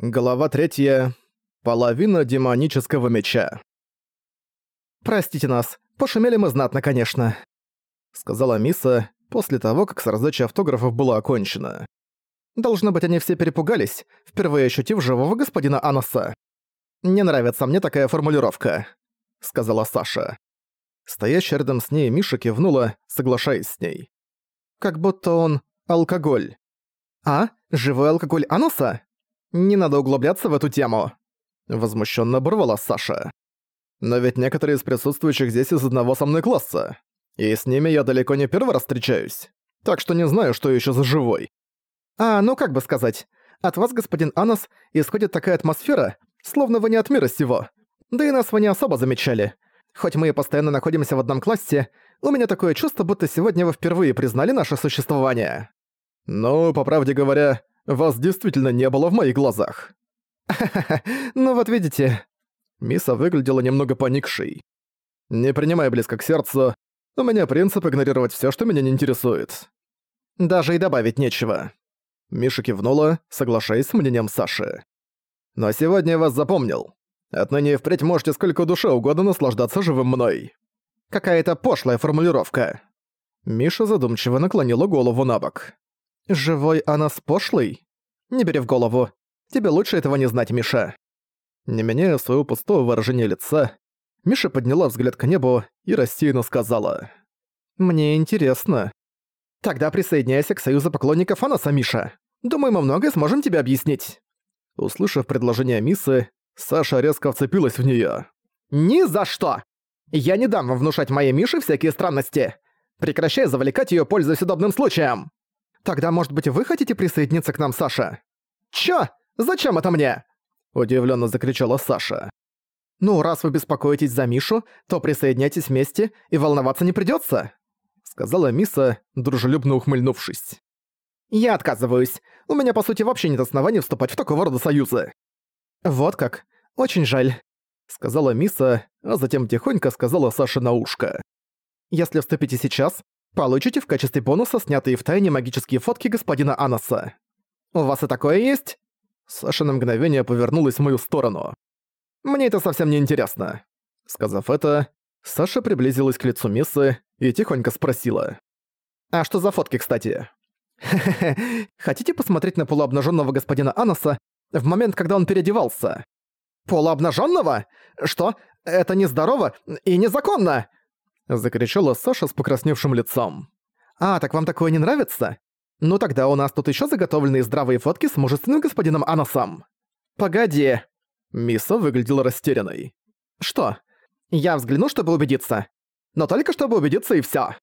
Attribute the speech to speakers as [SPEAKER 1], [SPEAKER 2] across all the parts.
[SPEAKER 1] Глава третья. Половина демонического меча.
[SPEAKER 2] «Простите нас, пошумели мы знатно, конечно», — сказала Миса после того, как с раздачей автографов было окончено. «Должно быть, они все перепугались, впервые ощутив живого господина Аноса. Не нравится мне такая формулировка», — сказала Саша. Стоящая рядом с ней Миша кивнула, соглашаясь с ней. «Как будто он алкоголь». «А? Живой алкоголь Аноса?» Не надо углубляться в эту тему. Возмущенно оборвала Саша. Но ведь некоторые из присутствующих здесь из одного со мной класса. И с ними я далеко не первый раз встречаюсь. Так что не знаю, что еще за живой. А, ну как бы сказать. От вас, господин Анос, исходит такая атмосфера, словно вы не от мира сего. Да и нас вы не особо замечали. Хоть мы и постоянно находимся в одном классе, у меня такое чувство, будто сегодня вы впервые признали наше существование. Ну, по правде говоря, вас действительно не было в моих глазах. ну вот видите. Миса выглядела немного поникшей. Не принимай близко к сердцу. У меня принцип игнорировать все, что меня не интересует. Даже и добавить нечего. Миша кивнула, соглашаясь с мнением Саши. Но сегодня я вас запомнил. Отныне и впредь можете сколько душе угодно наслаждаться живым мной. Какая-то пошлая формулировка. Миша задумчиво наклонила голову на бок. «Живой Анас пошлый? Не бери в голову. Тебе лучше этого не знать, Миша». Не меняя своего пустого выражения лица, Миша подняла взгляд к небу и рассеянно сказала. «Мне интересно». «Тогда присоединяйся к союзу поклонников Анаса, Миша. Думаю, мы многое сможем тебе объяснить». Услышав предложение Мисы, Саша резко вцепилась в неё. «Ни за что! Я не дам вам внушать моей Мише всякие странности! Прекращай завлекать её, пользуясь удобным случаем!» Тогда, может быть, вы хотите присоединиться к нам, Саша? Чё? Зачем это мне? Удивленно закричала Саша. Ну, раз вы беспокоитесь за Мишу, то присоединяйтесь вместе, и волноваться не придется, сказала Миса, дружелюбно ухмыльнувшись. Я отказываюсь. У меня, по сути, вообще нет оснований вступать в такого рода союзы. Вот как. Очень жаль, сказала Миса, а затем тихонько сказала Саше на ушко. Если вступите сейчас, Получите в качестве бонуса снятые в тайне магические фотки господина Анаса. У вас и такое есть? Саша на мгновение повернулась в мою сторону. Мне это совсем не интересно. Сказав это, Саша приблизилась к лицу Миссы и тихонько спросила. «А что за фотки, кстати?» «Хе-хе-хе, хотите посмотреть на полуобнаженного господина Анаса в момент, когда он переодевался?» «Полуобнаженного? Что? Это нездорово и незаконно!» Закричала Саша с покрасневшим лицом. «А, так вам такое не нравится? Ну тогда у нас тут еще заготовленные здравые фотки с мужественным господином Анасом». «Погоди!» Миса выглядела растерянной. «Что? Я взгляну, чтобы убедиться. Но только чтобы убедиться и всё!»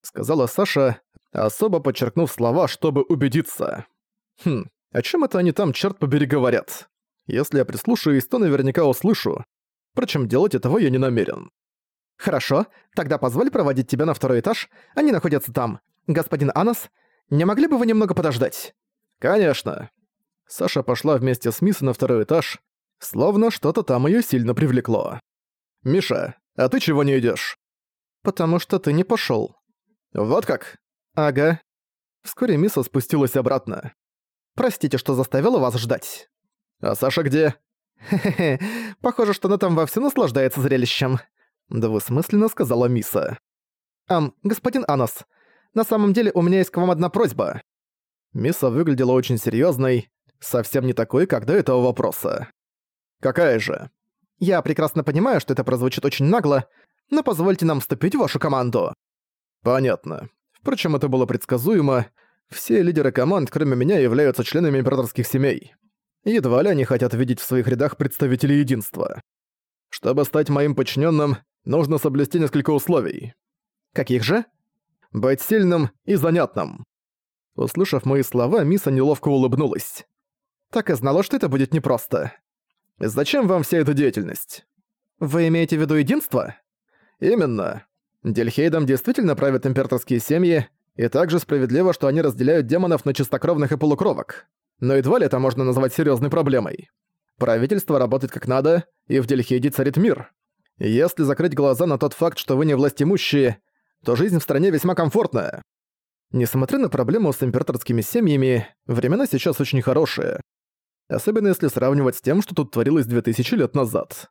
[SPEAKER 2] Сказала Саша, особо подчеркнув слова «чтобы убедиться». Хм, о чем это они там, черт побери, говорят? Если я прислушаюсь, то наверняка услышу. Впрочем, делать этого я не намерен. «Хорошо, тогда позволь проводить тебя на второй этаж, они находятся там. Господин Анас, не могли бы вы немного подождать?» «Конечно». Саша пошла вместе с Мисс на второй этаж, словно что-то там её сильно привлекло. «Миша, а ты чего не идёшь?» «Потому что ты не пошёл». «Вот как?» «Ага». Вскоре Мисса спустилась обратно. «Простите, что заставила вас ждать». «А Саша где?» «Хе-хе-хе, похоже, что она там вовсю наслаждается зрелищем», Двусмысленно сказала Миса. «Ам, господин Анас, на самом деле у меня есть к вам одна просьба». Миса выглядела очень серьезной, совсем не такой, как до этого вопроса. «Какая же?» «Я прекрасно понимаю, что это прозвучит очень нагло, но позвольте нам вступить в вашу команду». «Понятно. Впрочем, это было предсказуемо. Все лидеры команд, кроме меня, являются членами императорских семей. Едва ли они хотят видеть в своих рядах представителей единства. Чтобы стать моим подчиненным, нужно соблюсти несколько условий. Каких же? Быть сильным и занятным. Услышав мои слова, Миса неловко улыбнулась. Так и знала, что это будет непросто. Зачем вам вся эта деятельность? Вы имеете в виду единство? Именно. Дельхейдом действительно правят императорские семьи, и также справедливо, что они разделяют демонов на чистокровных и полукровок. Но едва ли это можно назвать серьезной проблемой. Правительство работает как надо, и в Дельхейде царит мир. Если закрыть глаза на тот факт, что вы не властимущие, то жизнь в стране весьма комфортная. Несмотря на проблему с императорскими семьями, времена сейчас очень хорошие.
[SPEAKER 1] Особенно если сравнивать с тем, что тут творилось 2000 лет назад.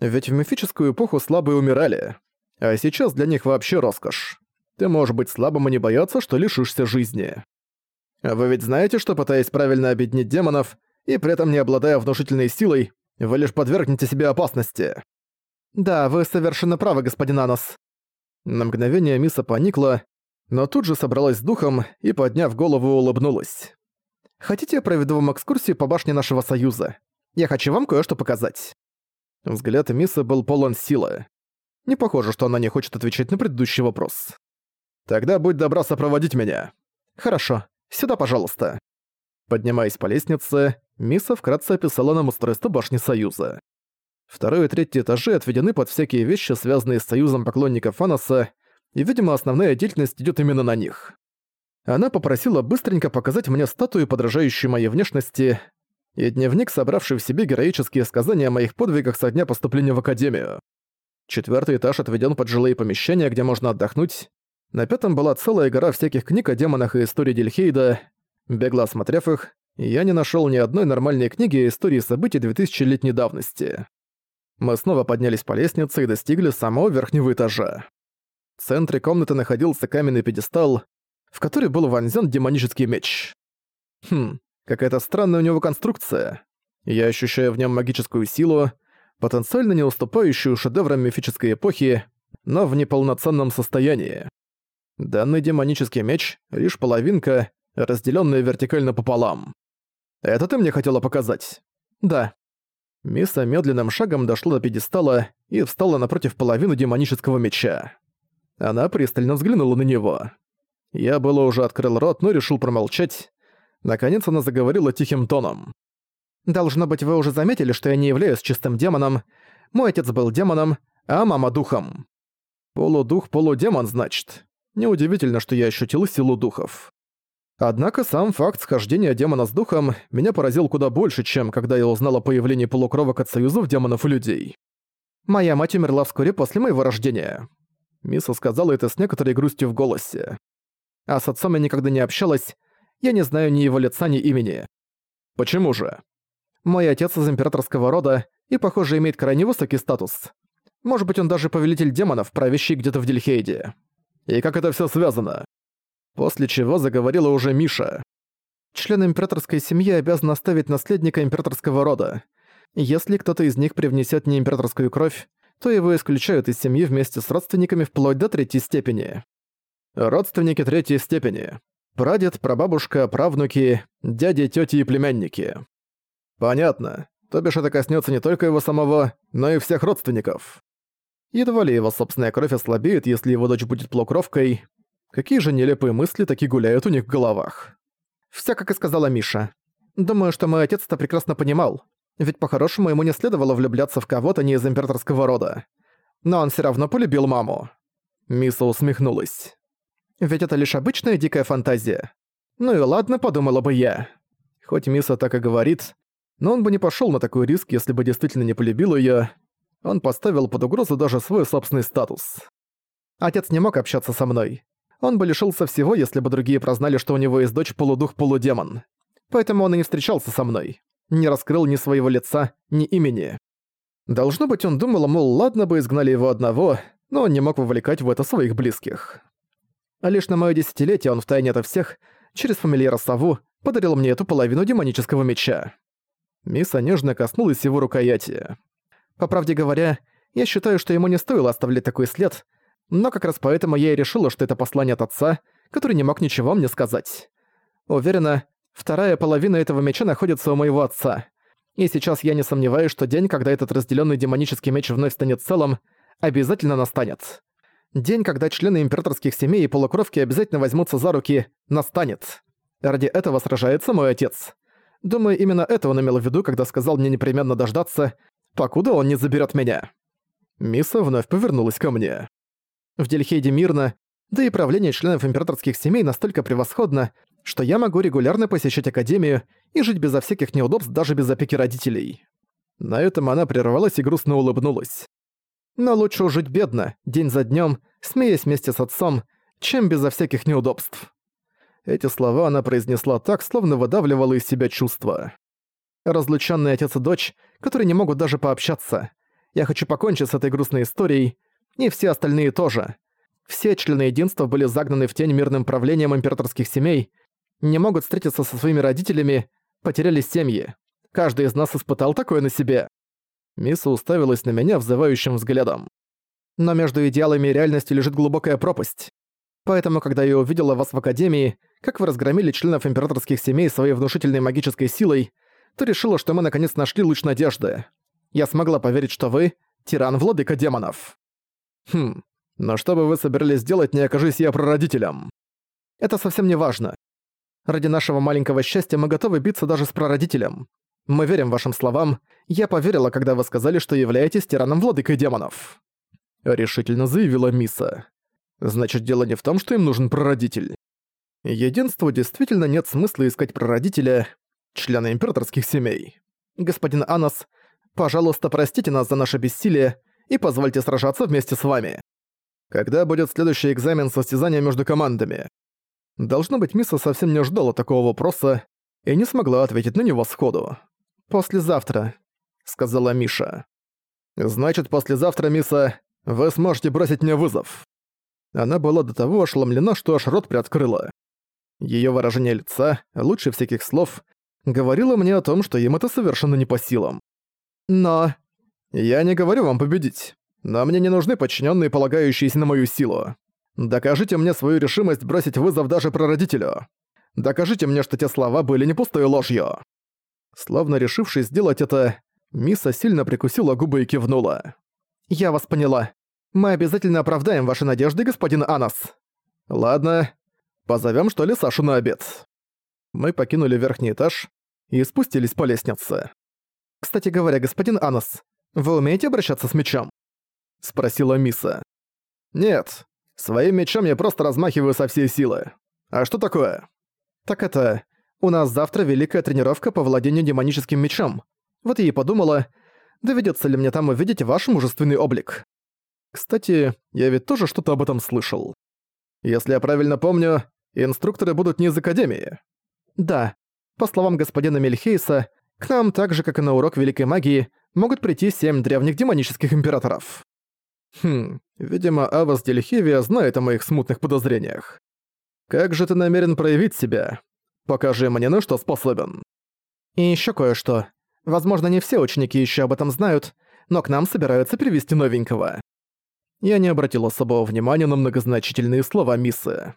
[SPEAKER 1] Ведь в мифическую эпоху слабые умирали, а сейчас для них вообще роскошь. Ты можешь быть слабым и не бояться, что лишишься жизни. Вы ведь знаете, что пытаясь правильно объединить демонов, и при этом не обладая внушительной силой, вы лишь подвергнете себе опасности. Да, вы совершенно правы, господин Анос. На мгновение Миса поникла, но тут же собралась с духом и, подняв голову, улыбнулась. «Хотите, я проведу вам экскурсию по башне нашего союза? Я хочу вам кое-что показать». Взгляд Мисы был полон силы. Не похоже, что она не хочет отвечать на предыдущий вопрос. «Тогда будь добра сопроводить меня». «Хорошо. Сюда, пожалуйста». Поднимаясь по лестнице, Миса вкратце описала нам устройство башни Союза. Второй и третий этажи отведены под всякие вещи, связанные с Союзом поклонников Фаноса, и, видимо, основная деятельность идет именно на них. Она попросила быстренько показать мне статую, подражающую моей внешности, и дневник, собравший в себе героические сказания о моих подвигах со дня поступления в Академию. Четвертый этаж отведен под жилые помещения, где можно отдохнуть. На пятом была целая гора всяких книг о демонах и истории Дельхейда. Бегло осмотрев их, я не нашел ни одной нормальной книги о истории событий 2000-летней давности. Мы снова поднялись по лестнице и достигли самого верхнего этажа. В центре комнаты находился каменный пьедестал, в который был вонзен демонический меч. Хм, какая-то странная у него конструкция. Я ощущаю в нем магическую силу, потенциально не уступающую шедеврам мифической эпохи, но в неполноценном состоянии. Данный демонический меч — лишь половинка, разделенная вертикально пополам. Это ты мне хотела показать? Да. Миса медленным шагом дошла до пьедестала и встала напротив половины демонического меча. Она пристально взглянула на него. Я было уже открыл рот, но решил промолчать. Наконец она заговорила тихим тоном. «Должно быть, вы уже заметили, что я не являюсь чистым демоном. Мой отец был демоном, а мама — духом. Полудух-полудемон, значит. Неудивительно, что я ощутил силу духов. Однако сам факт схождения демона с духом меня поразил куда больше, чем когда я узнал о появлении полукровок от союзов демонов и людей. Моя мать умерла вскоре после моего рождения. Миса сказала это с некоторой грустью в голосе. А с отцом я никогда не общалась, я не знаю ни его лица, ни имени. Почему же? Мой отец из императорского рода и, похоже, имеет крайне высокий статус. Может быть, он даже повелитель демонов, правящий где-то в Дельхейде. И как это все связано? После чего заговорила уже Миша. Члены императорской семьи обязаны оставить наследника императорского рода. Если кто-то из них привнесет не императорскую кровь, то его исключают из семьи вместе с родственниками вплоть до третьей степени. Родственники третьей степени. Прадед, прабабушка, правнуки, дяди, тети и племянники. Понятно. То бишь это коснется не только его самого, но и всех родственников. Едва ли его собственная кровь ослабеет, если его дочь будет плокровкой, Какие же нелепые мысли такие гуляют у них в головах. Всё, как и сказала Миша. Думаю, что мой отец это прекрасно понимал. Ведь по-хорошему ему не следовало влюбляться в кого-то не из императорского рода. Но он всё равно полюбил маму. Миса усмехнулась. Ведь это лишь обычная дикая фантазия. Ну и ладно, подумала бы я. Хоть Миса так и говорит, но он бы не пошёл на такой риск, если бы действительно не полюбил её. Он поставил под угрозу даже свой собственный статус. Отец не мог общаться со мной он бы лишился всего, если бы другие прознали, что у него есть дочь полудух-полудемон. Поэтому он и не встречался со мной. Не раскрыл ни своего лица, ни имени. Должно быть, он думал, мол, ладно бы изгнали его одного, но он не мог вовлекать в это своих близких. А лишь на моё десятилетие он втайне ото всех, через фамильяра Саву, подарил мне эту половину демонического меча. Миса нежно коснулась его рукояти. По правде говоря, я считаю, что ему не стоило оставлять такой след, но как раз поэтому я и решила, что это послание от отца, который не мог ничего мне сказать. Уверена, вторая половина этого меча находится у моего отца. И сейчас я не сомневаюсь, что день, когда этот разделенный демонический меч вновь станет целым, обязательно настанет. День, когда члены императорских семей и полукровки обязательно возьмутся за руки, настанет. Ради этого сражается мой отец. Думаю, именно это он имел в виду, когда сказал мне непременно дождаться, покуда он не заберет меня. Миса вновь повернулась ко мне. В Дельхейде мирно, да и правление членов императорских семей настолько превосходно, что я могу регулярно посещать Академию и жить безо всяких неудобств даже без опеки родителей. На этом она прервалась и грустно улыбнулась. Но лучше жить бедно, день за днем, смеясь вместе с отцом, чем безо всяких неудобств. Эти слова она произнесла так, словно выдавливала из себя чувства.
[SPEAKER 2] Разлученные отец и дочь, которые не могут даже пообщаться. Я хочу покончить с этой грустной историей, и все остальные тоже. Все члены единства были загнаны в тень мирным правлением императорских семей, не могут встретиться со своими родителями, потеряли семьи. Каждый из нас испытал такое на себе. Миса уставилась на меня взывающим взглядом. Но между идеалами и реальностью лежит глубокая пропасть. Поэтому, когда я увидела вас в Академии, как вы разгромили членов императорских семей своей внушительной магической силой, то решила, что мы наконец нашли луч надежды. Я смогла поверить, что вы — тиран-владыка демонов. Хм, но что бы вы собирались делать, не окажись я прародителем? Это совсем не важно. Ради нашего маленького счастья мы готовы биться даже с прародителем. Мы верим вашим словам. Я поверила, когда вы сказали, что являетесь тираном-владыкой демонов». Решительно заявила Миса. «Значит, дело не в том, что им нужен прародитель. Единству действительно нет смысла искать прародителя, члена императорских семей. Господин Анас, пожалуйста, простите нас за наше бессилие и позвольте сражаться вместе с вами. Когда будет следующий экзамен состязания между командами? Должно быть, Миса совсем не ждала такого вопроса и не смогла ответить на него сходу. «Послезавтра», — сказала Миша. «Значит, послезавтра, Миса, вы сможете бросить мне вызов». Она была до того ошеломлена, что аж рот приоткрыла. Её выражение лица, лучше всяких слов, говорило мне о том, что им это совершенно не по силам. Но... Я не говорю вам победить, но мне не нужны подчиненные, полагающиеся на мою силу. Докажите мне свою решимость бросить вызов даже прародителю. Докажите мне, что те слова были не пустой ложью. Словно решившись сделать это, Миса сильно прикусила губы и кивнула. «Я вас поняла. Мы обязательно оправдаем ваши надежды, господин Анас». «Ладно. Позовем что ли, Сашу на обед?» Мы покинули верхний этаж и спустились по лестнице. «Кстати говоря, господин Анас, вы умеете обращаться с мечом?» — спросила Миса. «Нет. Своим мечом я просто размахиваю со всей силы. А что такое?» «Так это... У нас завтра великая тренировка по владению демоническим мечом. Вот я и подумала, доведется ли мне там увидеть ваш мужественный облик. Кстати, я ведь тоже что-то об этом слышал. Если я правильно помню, инструкторы будут не из Академии. Да. По словам господина Мельхейса, к нам, так же как и на урок Великой Магии, могут прийти семь древних демонических императоров. Хм, видимо, Авас Дельхевия знает о моих смутных подозрениях. Как же ты намерен проявить себя? Покажи мне, на что способен. И еще кое-что. Возможно, не все ученики еще об этом знают, но к нам собираются привести новенького. Я не обратил особого внимания на многозначительные слова Миссы.